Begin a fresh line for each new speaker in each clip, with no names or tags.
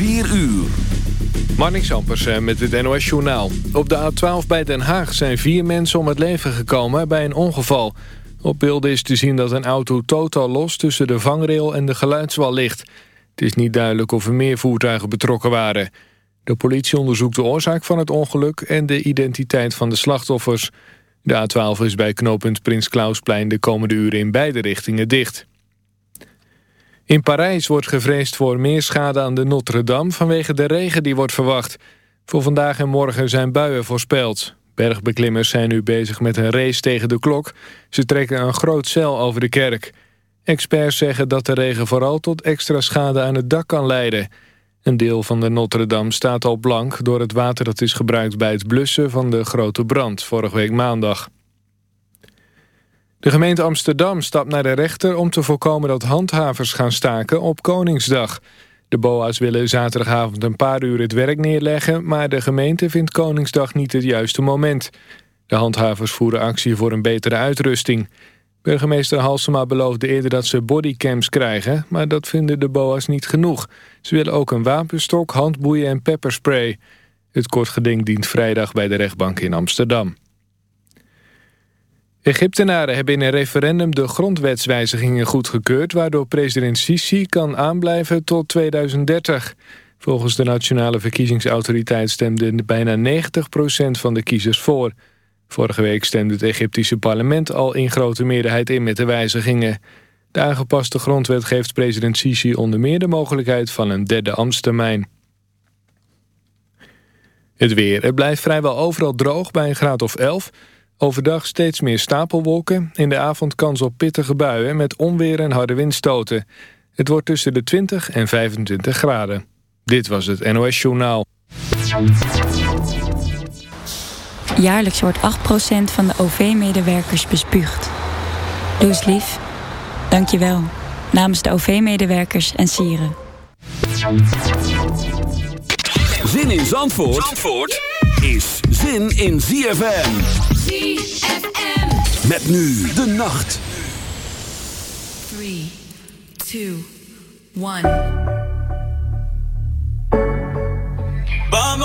4 uur.
Marnix Ampersen met het NOS Journaal. Op de A12 bij Den Haag zijn vier mensen om het leven gekomen bij een ongeval. Op beelden is te zien dat een auto totaal los tussen de vangrail en de geluidswal ligt. Het is niet duidelijk of er meer voertuigen betrokken waren. De politie onderzoekt de oorzaak van het ongeluk en de identiteit van de slachtoffers. De A12 is bij knooppunt Prins Klausplein de komende uren in beide richtingen dicht. In Parijs wordt gevreesd voor meer schade aan de Notre-Dame vanwege de regen die wordt verwacht. Voor vandaag en morgen zijn buien voorspeld. Bergbeklimmers zijn nu bezig met een race tegen de klok. Ze trekken een groot zeil over de kerk. Experts zeggen dat de regen vooral tot extra schade aan het dak kan leiden. Een deel van de Notre-Dame staat al blank door het water dat is gebruikt bij het blussen van de grote brand vorige week maandag. De gemeente Amsterdam stapt naar de rechter om te voorkomen dat handhavers gaan staken op Koningsdag. De BOA's willen zaterdagavond een paar uur het werk neerleggen... maar de gemeente vindt Koningsdag niet het juiste moment. De handhavers voeren actie voor een betere uitrusting. Burgemeester Halsema beloofde eerder dat ze bodycams krijgen... maar dat vinden de BOA's niet genoeg. Ze willen ook een wapenstok, handboeien en pepperspray. Het kortgeding dient vrijdag bij de rechtbank in Amsterdam. Egyptenaren hebben in een referendum de grondwetswijzigingen goedgekeurd... waardoor president Sisi kan aanblijven tot 2030. Volgens de Nationale Verkiezingsautoriteit stemden bijna 90 van de kiezers voor. Vorige week stemde het Egyptische parlement al in grote meerderheid in met de wijzigingen. De aangepaste grondwet geeft president Sisi onder meer de mogelijkheid van een derde ambtstermijn. Het weer. Het blijft vrijwel overal droog bij een graad of 11... Overdag steeds meer stapelwolken. In de avond kans op pittige buien met onweer en harde windstoten. Het wordt tussen de 20 en 25 graden. Dit was het NOS Journaal.
Jaarlijks wordt 8% van de OV-medewerkers bespuugd. Doe eens lief. Dank je wel. Namens de OV-medewerkers en sieren.
Zin in Zandvoort, Zandvoort? is zin in ZFM. ZFM. Met nu de nacht. 3, 2, 1.
Bam,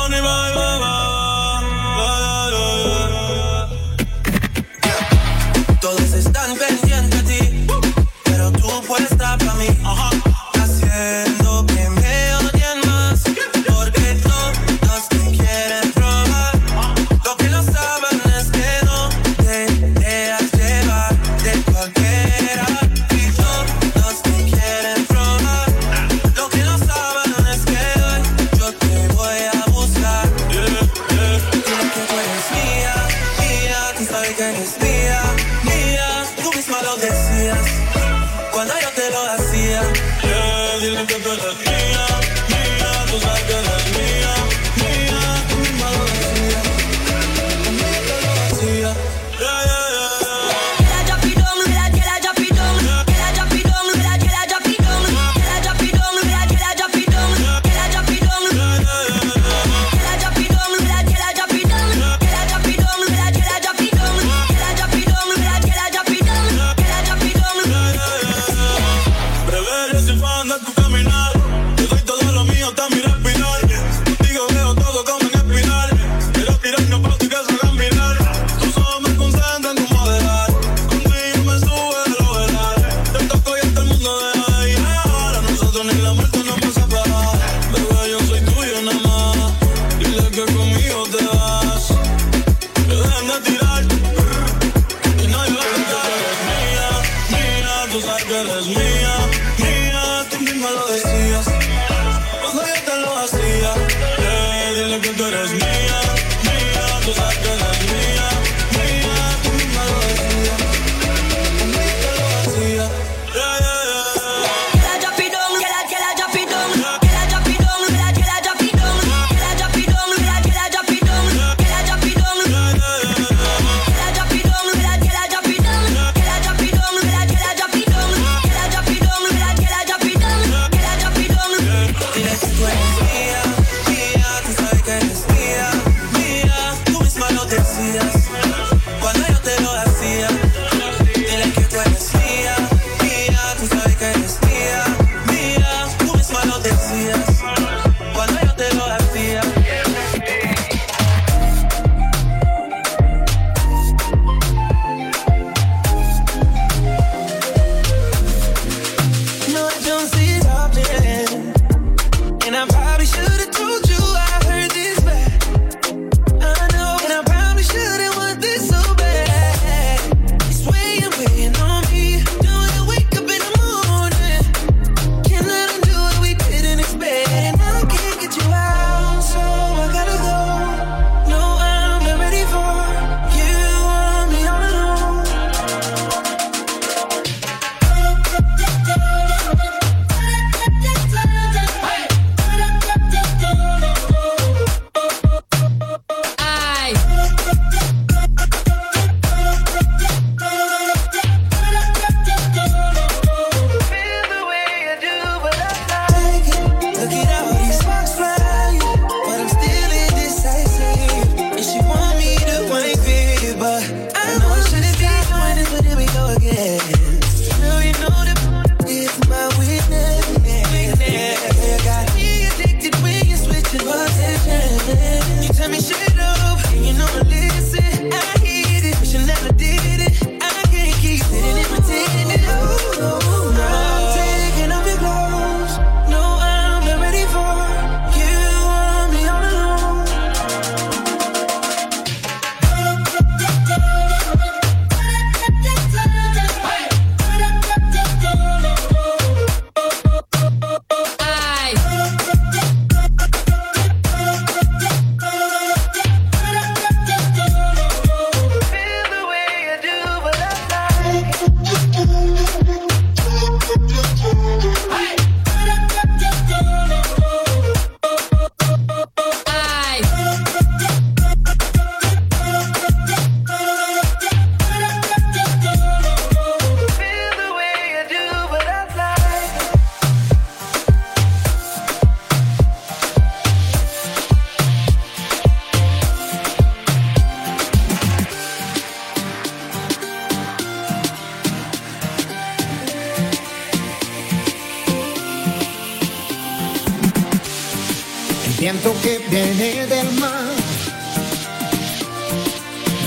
Siento que viene del
mar.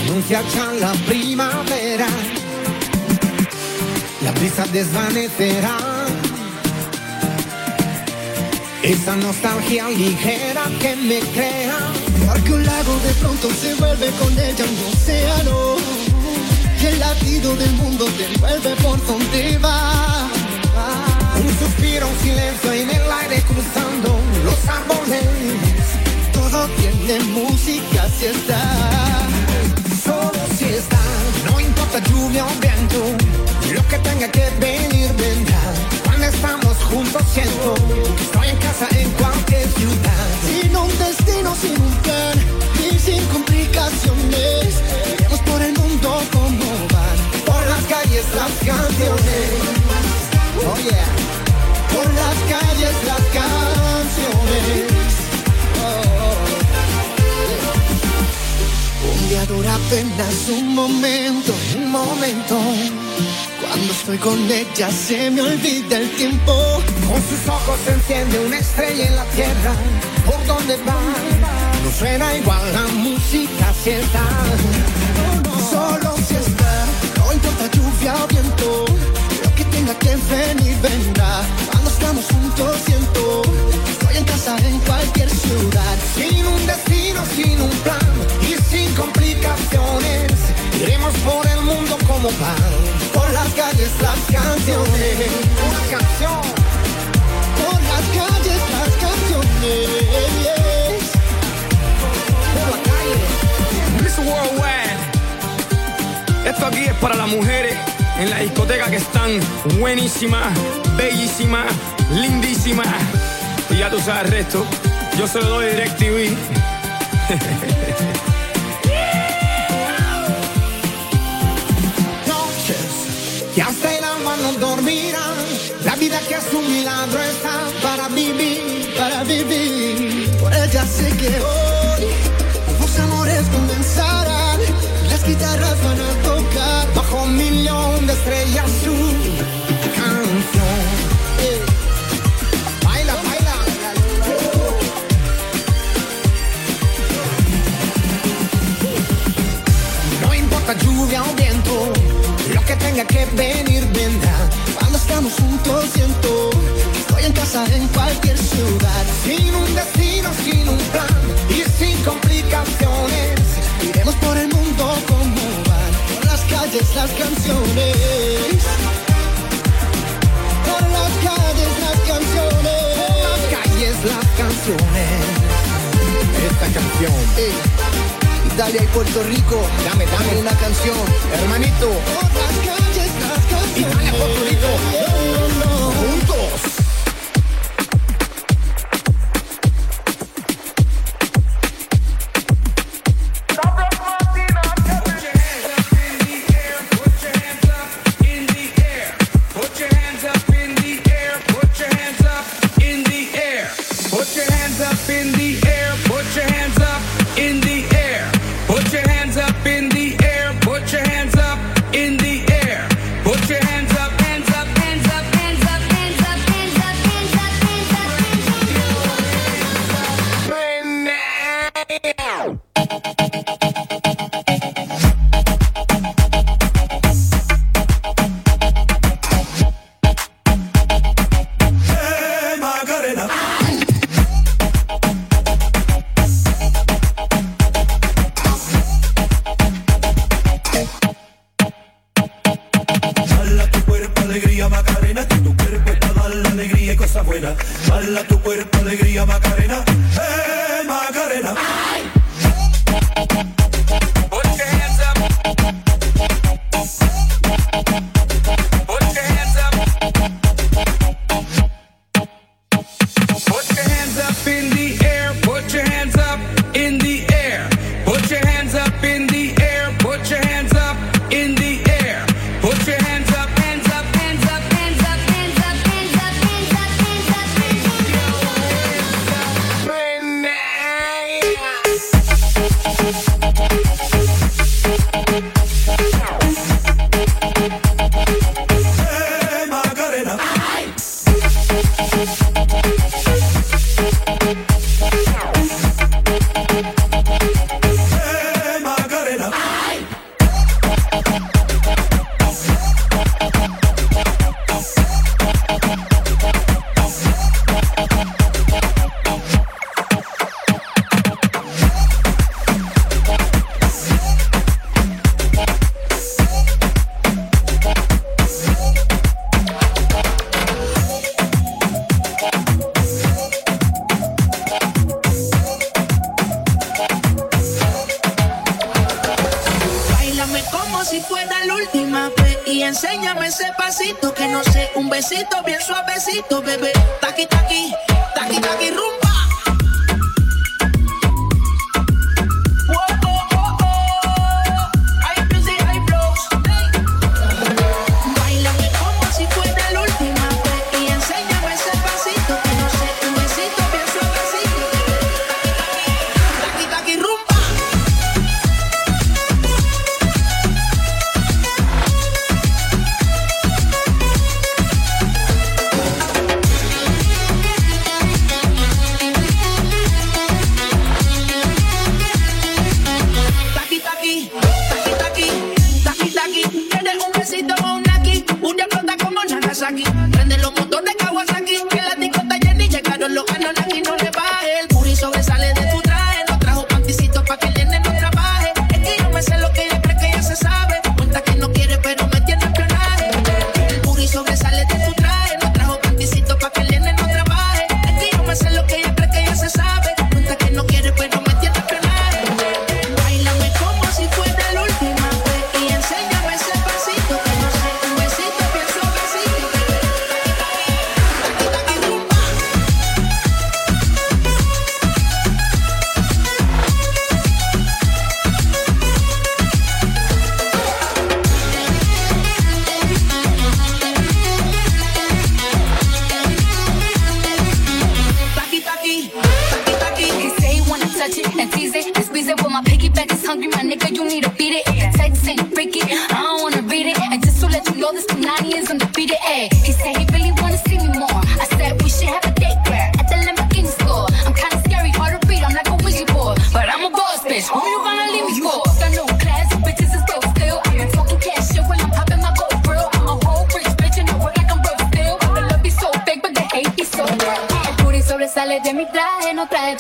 Anuncia ya la primavera. La brisa desvanecerá. Esa nostalgia ligera que me crea. Porque un lago de pronto se vuelve con ella un océano. Y el latido del mundo se vuelve por donde va un silencio en el aire cruzando los árboles. Todo tiene música si está, solo si está. No importa lluvia o viento, lo que tenga que venir vendrá. Cuando estamos juntos siento que estoy en casa en cualquier ciudad. Sin un destino, sin un plan y sin complicaciones. Iremos por el mundo como van, por las calles las canciones. Oh por las calles las canciones. Oh, oh, oh. Un día dura apenas un momento, un momento. Cuando estoy con ella se me olvida el tiempo. Con sus ojos se enciende una estrella en la tierra. ¿Por donde va? No suena igual la música si está. Solo si está, no importa lluvia o viento tenga ven y vendrá. Cuando estamos juntos siento que estoy en casa en cualquier ciudad. Sin un destino, sin un plan y sin complicaciones. Iremos por el mundo como pan. Por las calles las canciones. Una canción. Por las calles las canciones. Por las calles.
Miss Worldwide. Esto aquí es para las mujeres en la discoteca que están buenísima, bellísima, lindísima. Y ya tú sabes el resto, yo se lo doy DirecTV.
Noches ya hasta el alma no dormirán, la vida que es un milagro está para vivir, para vivir. Por ella sé que hoy los amores comenzarán, las guitarras van a estrella su canción. Baila, baila. No importa lluvia o viento, lo que tenga que venir vendrá. Cuando estamos juntos siento estoy en casa en cualquier ciudad. Sin un destino, sin un plan y sin complicaciones,
iremos por el calles
las canciones. Por las calles las canciones. Por las calles las canciones.
Esta canción.
eh Italia y Puerto Rico. Dame, dame una canción. Hermanito. Por las calles las canciones. Italia, Puerto Rico.
última y enséñame ese pasito que no sé,
un besito bien suavecito, bebé.
Taqui taqui, taqui taqui rum. pride.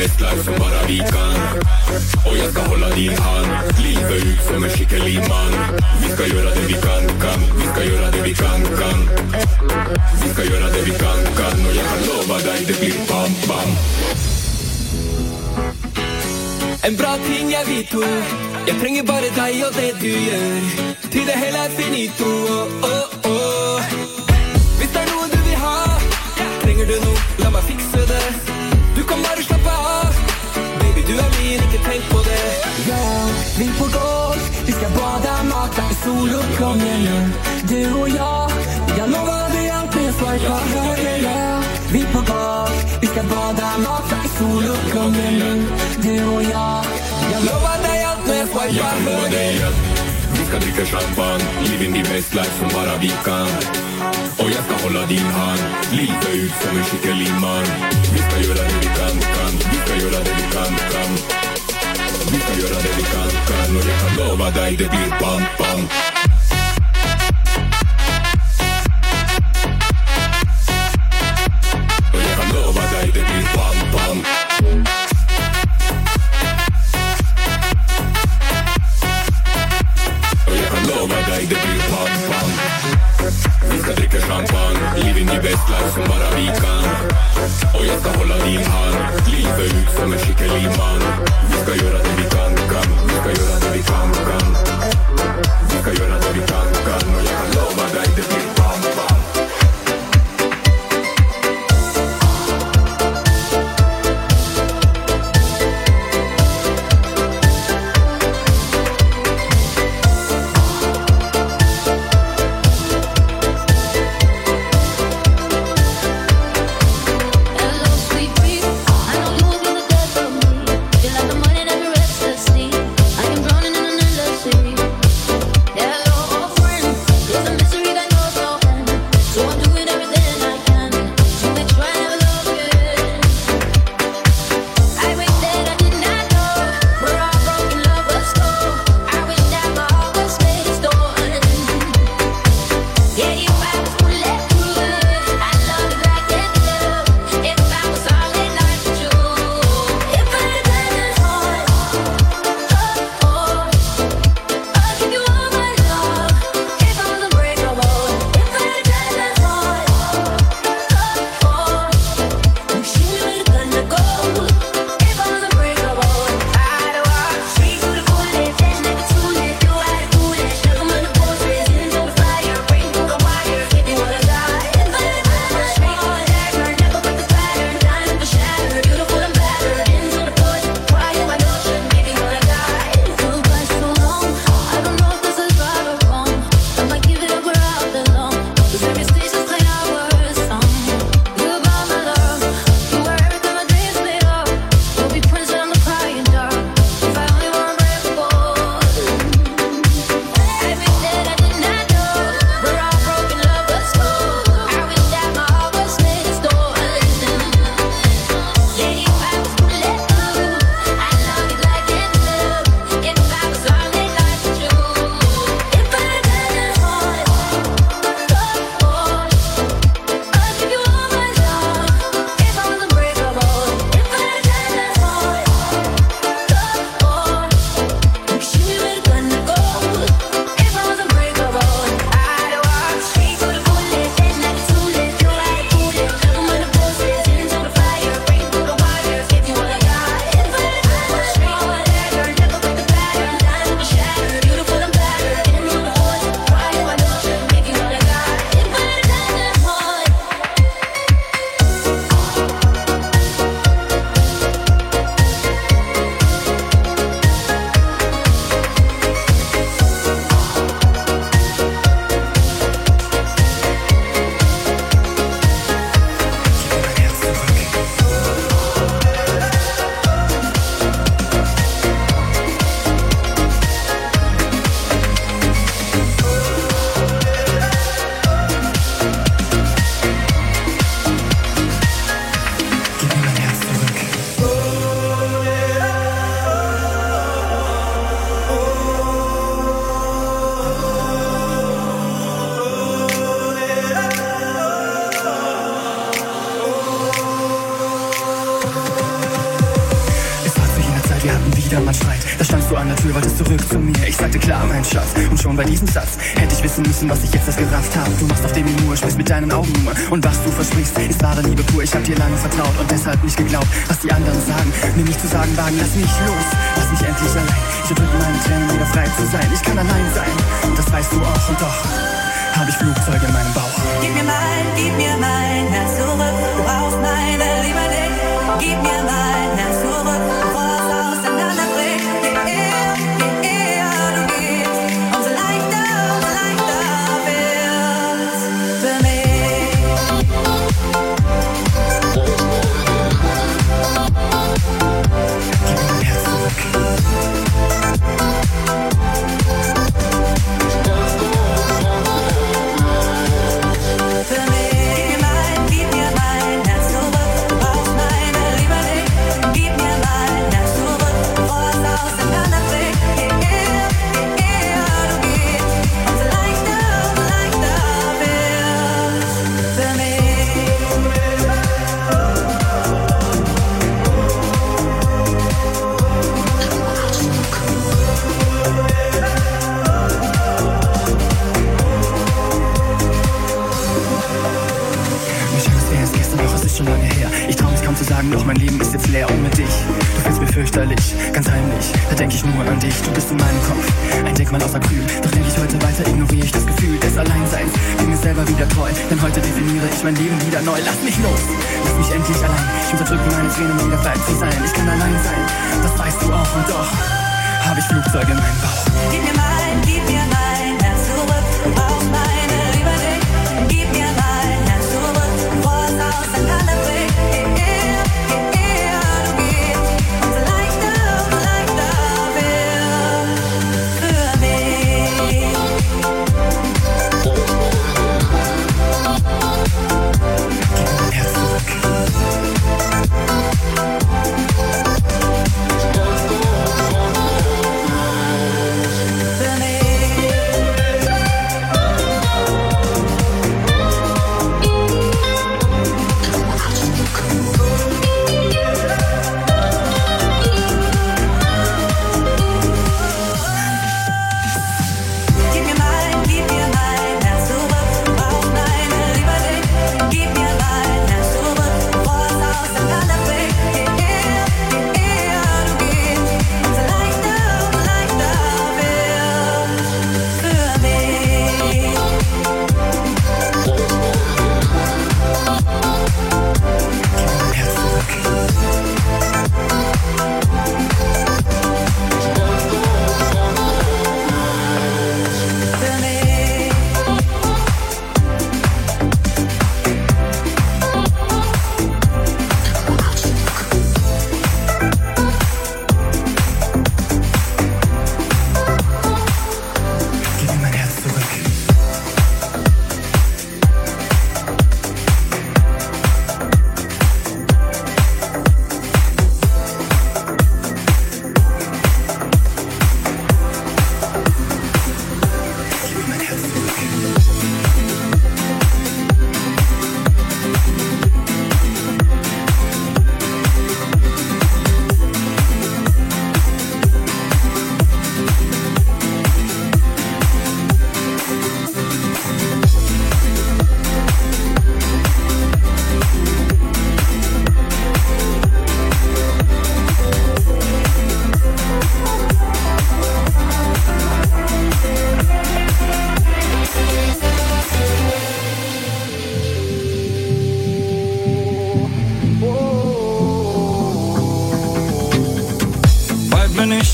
best life van bara vi kan Och jag ska hålla din hand Livet ut som en skicklig man Vi ska göra det kan, kan Vi ska göra kan, kan Vi ska göra kan, kan Och jag kan lova dig det blir bam, bam En
bra ting jag vet Je Jag trenger bare det du gör. Till det finito oh, oh, oh. det du vil ha Tränger du noe, Låt mig fixa det Du kan Jag blir inte tänkt på det
Ja, vi på golf, vi ska bada, mata i soluppgången nu Du och jag, jag dig allt jag swipa höger ja. Vi på golf, vi ska bada, mata i soluppgången nu Du och jag, jag lovar dig allt jag
swipa
höger
ska dricka champagne Living the best life som bara vi kan Och jag ska hålla din hand Lite ut som en kyckelingman Vi ska göra det vi kan, kan Vi ska göra det vi kan, kan Vi ska göra det vi kan, kan Och jag kan lova dig det blir
bam, bam wissen, was ich jetzt erst gerafft hab. Du machst auf dem Minur, spielst mit deinen Augen nur. Und was du versprichst, ist wahre Liebe pur. Ich hab dir lange vertraut und deshalb nicht geglaubt, was die anderen sagen. Nimm mich zu sagen, wagen, lass mich los. Lass mich endlich allein. Ich erdrück meine Tränen, wieder frei zu sein. Ich kann allein sein. Und das weißt du auch und doch. Hab ich Flugzeuge in meinem Bauch.
Gib mir mein, gib mir mein Herz zurück.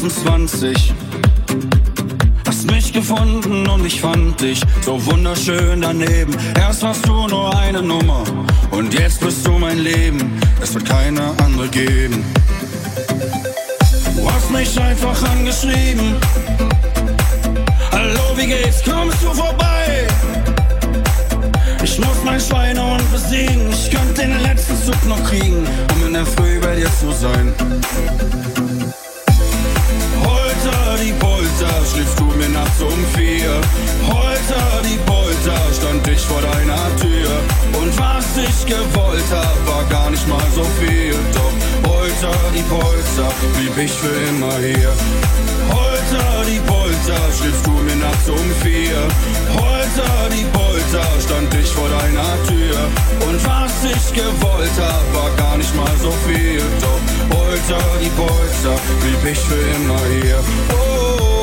26. Hast mich gefunden und ich fand dich so wunderschön daneben. Erst warst du nur eine Nummer und jetzt bist du mein Leben. Es wird keine andere geben. Du hast mich einfach angeschrieben. Hallo, wie geht's? Kommst du vorbei? Ich muss mein Schweinehund besiegen. Ich könnte den letzten Zug noch kriegen, um in der Früh bei dir zu sein. gewollt hab, war gar nicht mal so viel. Doch Holter die Polter, blieb ich für immer hier. Holter, die Polter, schläfst du mir nachts um vier. Holter, die Polter, stand ich vor deiner Tür. Und was ich gewollt hab, war gar nicht mal so viel. Doch Polter, die Polter, blieb ich für immer hier.
Oh, oh, oh.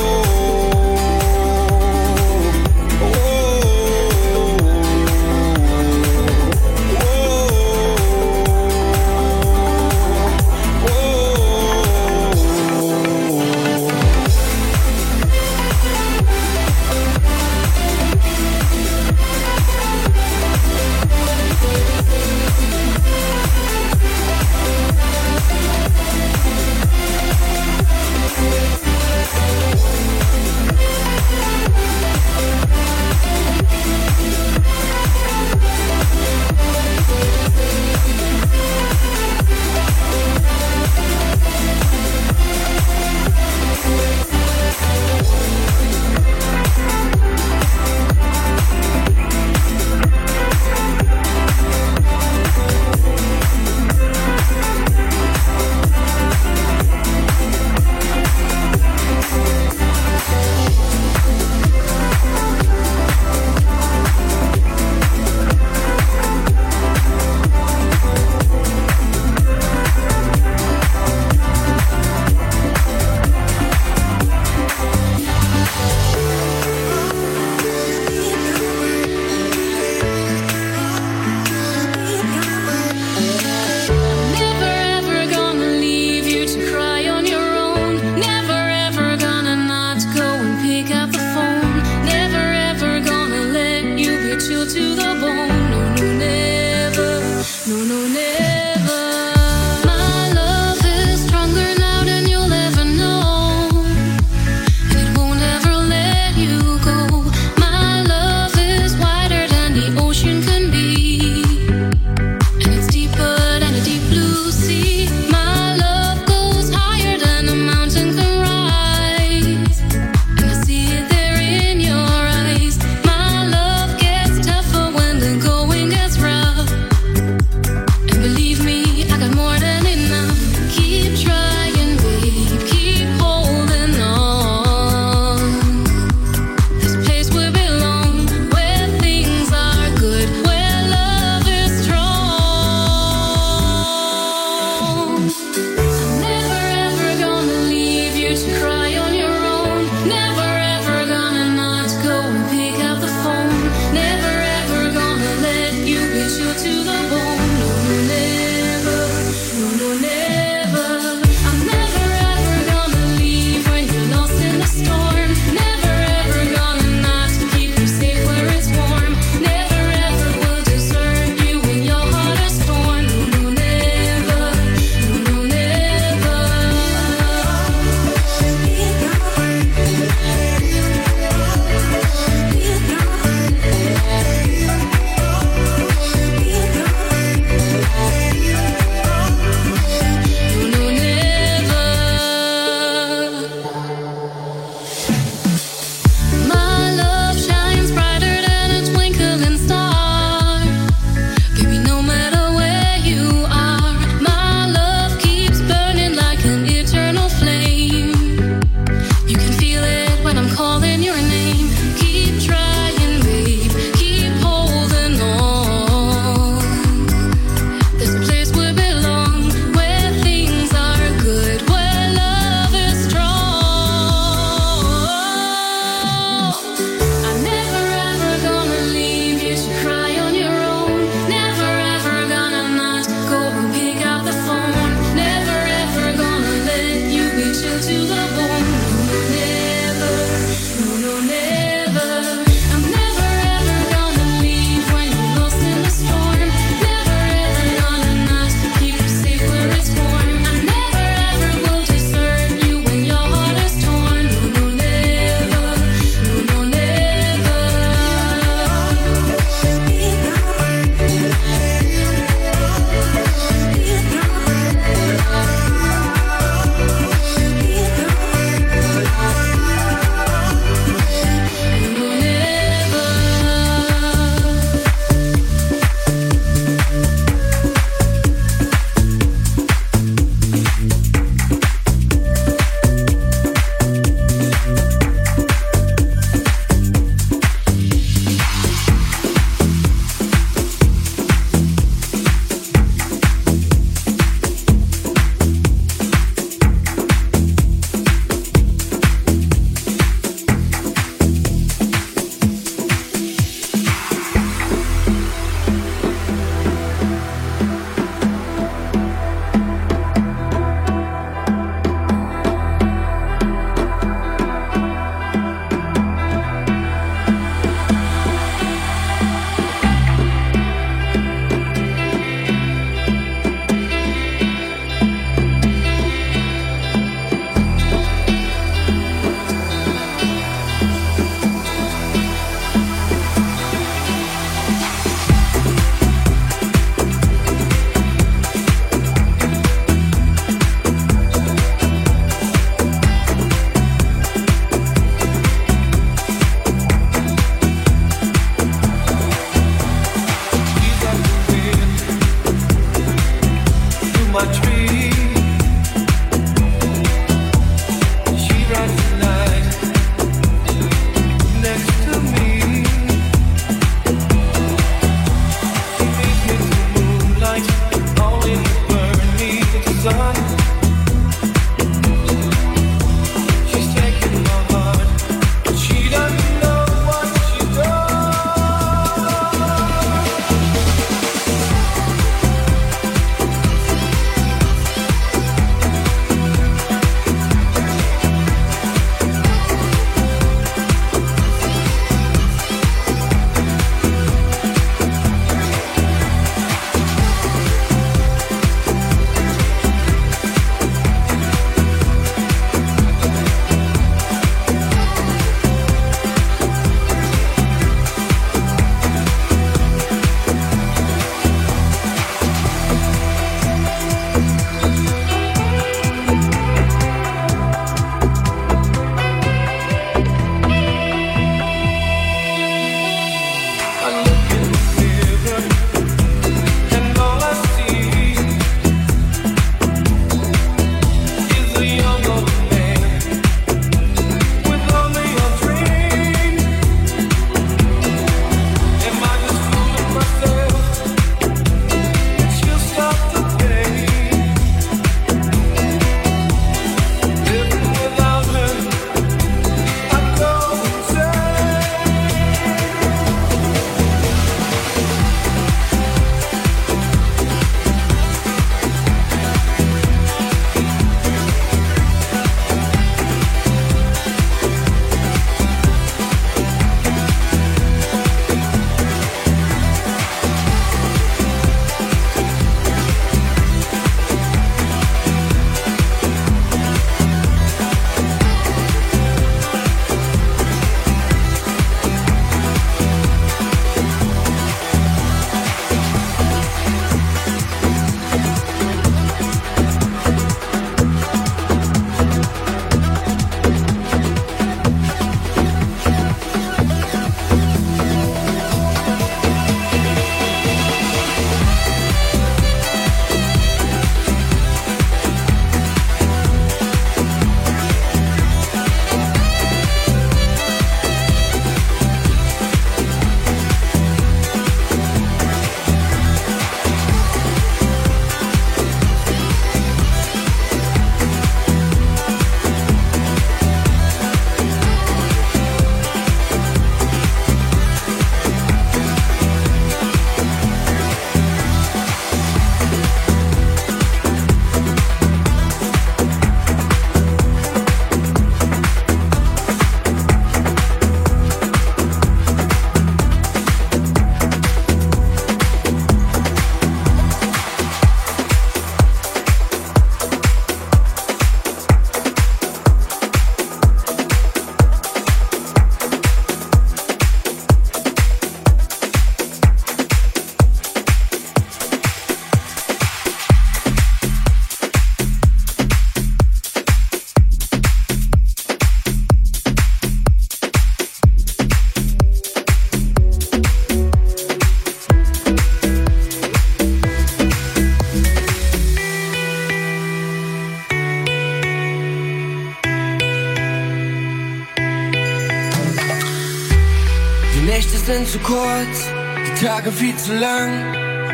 viel zu lang.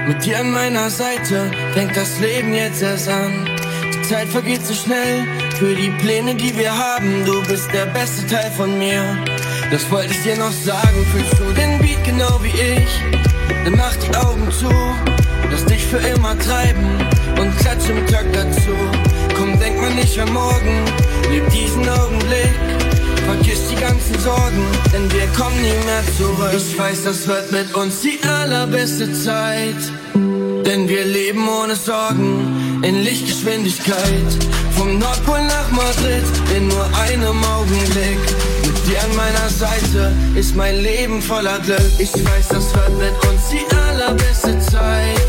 Mit dir an meiner Seite fängt das Leben jetzt erst an. Die Zeit vergeht so schnell für die Pläne, die wir haben. Du bist der beste Teil von mir. Das wollte ich dir noch sagen. Fühlst du den Beat genau wie ich? Dann mach die Augen zu, lass dich für immer treiben und klatsch im Tag dazu. Komm, denk mal nicht an morgen, leb diesen Augenblick vergiss die ganzen Sorgen, denn wir kommen nie mehr zurück. Ich weiß, das wird mit uns die allerbeste Zeit, denn wir leben ohne Sorgen in Lichtgeschwindigkeit. Vom Nordpol nach Madrid in nur einem Augenblick. Mit dir an meiner Seite ist mein Leben voller Glück. Ich weiß, das wird mit uns die allerbeste Zeit.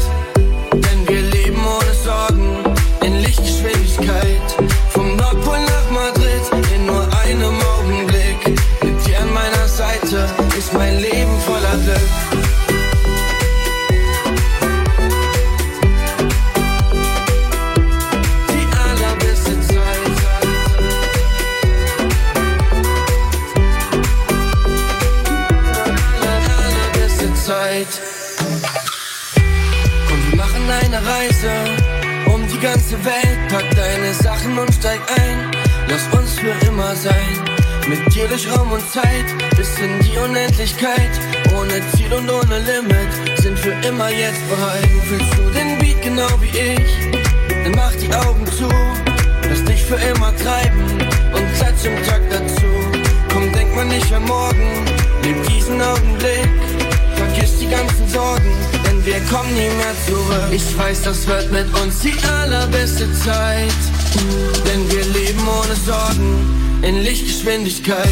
Geschwindigkeit.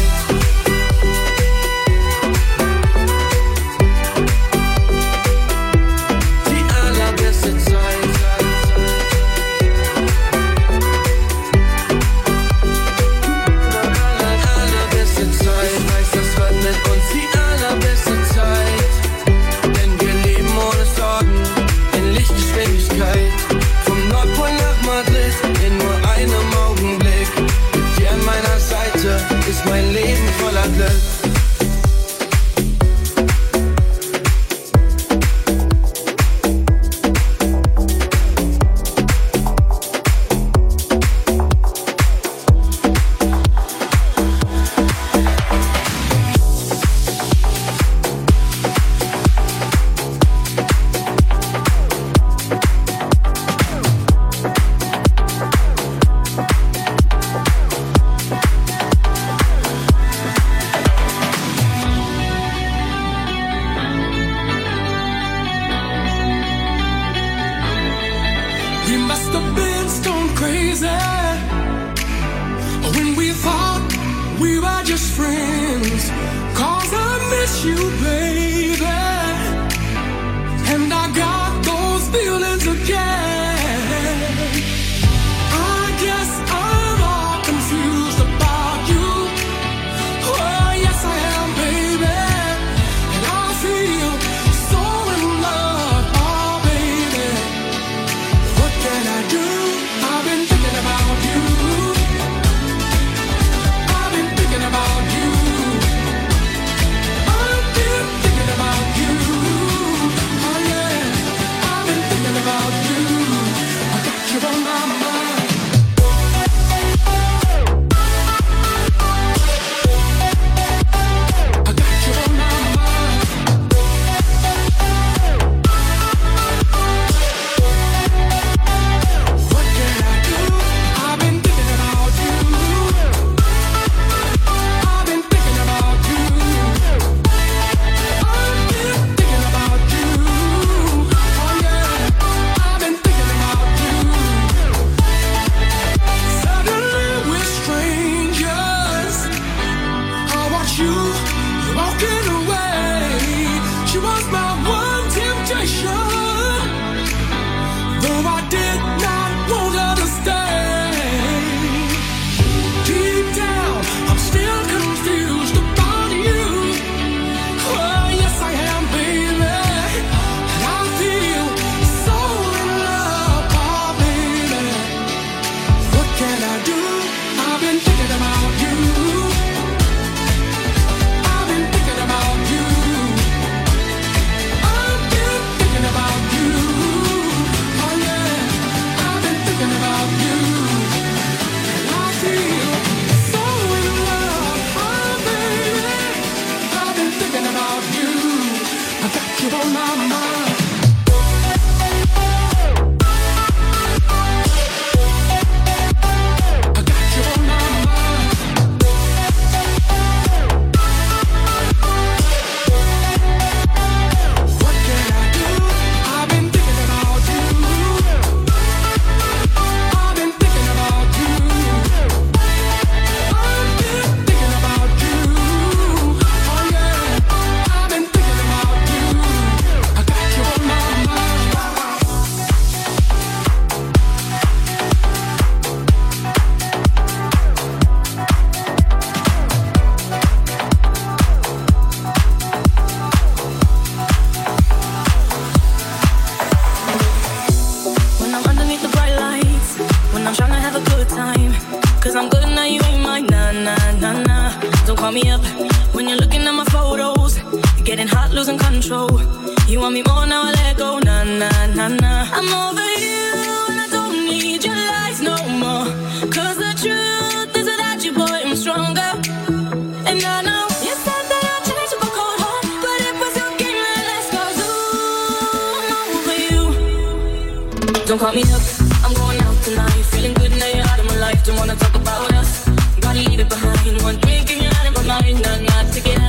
Don't call me up, I'm going out tonight. Feeling good now you're out of my life. Don't wanna talk about us. Gotta leave it behind. One drink and you're out of my mind. Not, not to get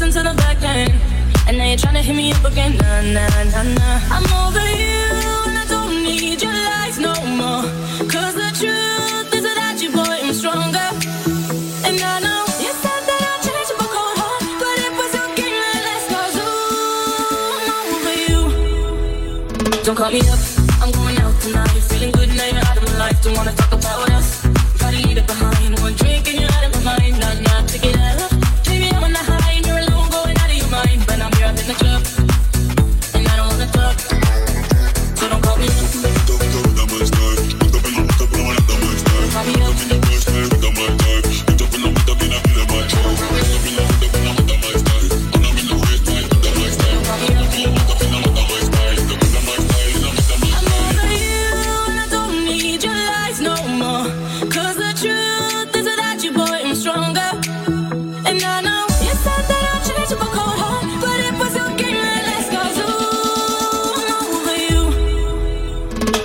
listen to the back end. And now you're trying to hit me up again. Nah, nah, nah, nah. I'm over you.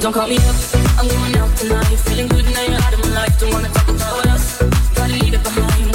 Don't call me up, I'm going out tonight. Feeling good now you're out of my life. Don't wanna talk about us. Gotta leave it behind.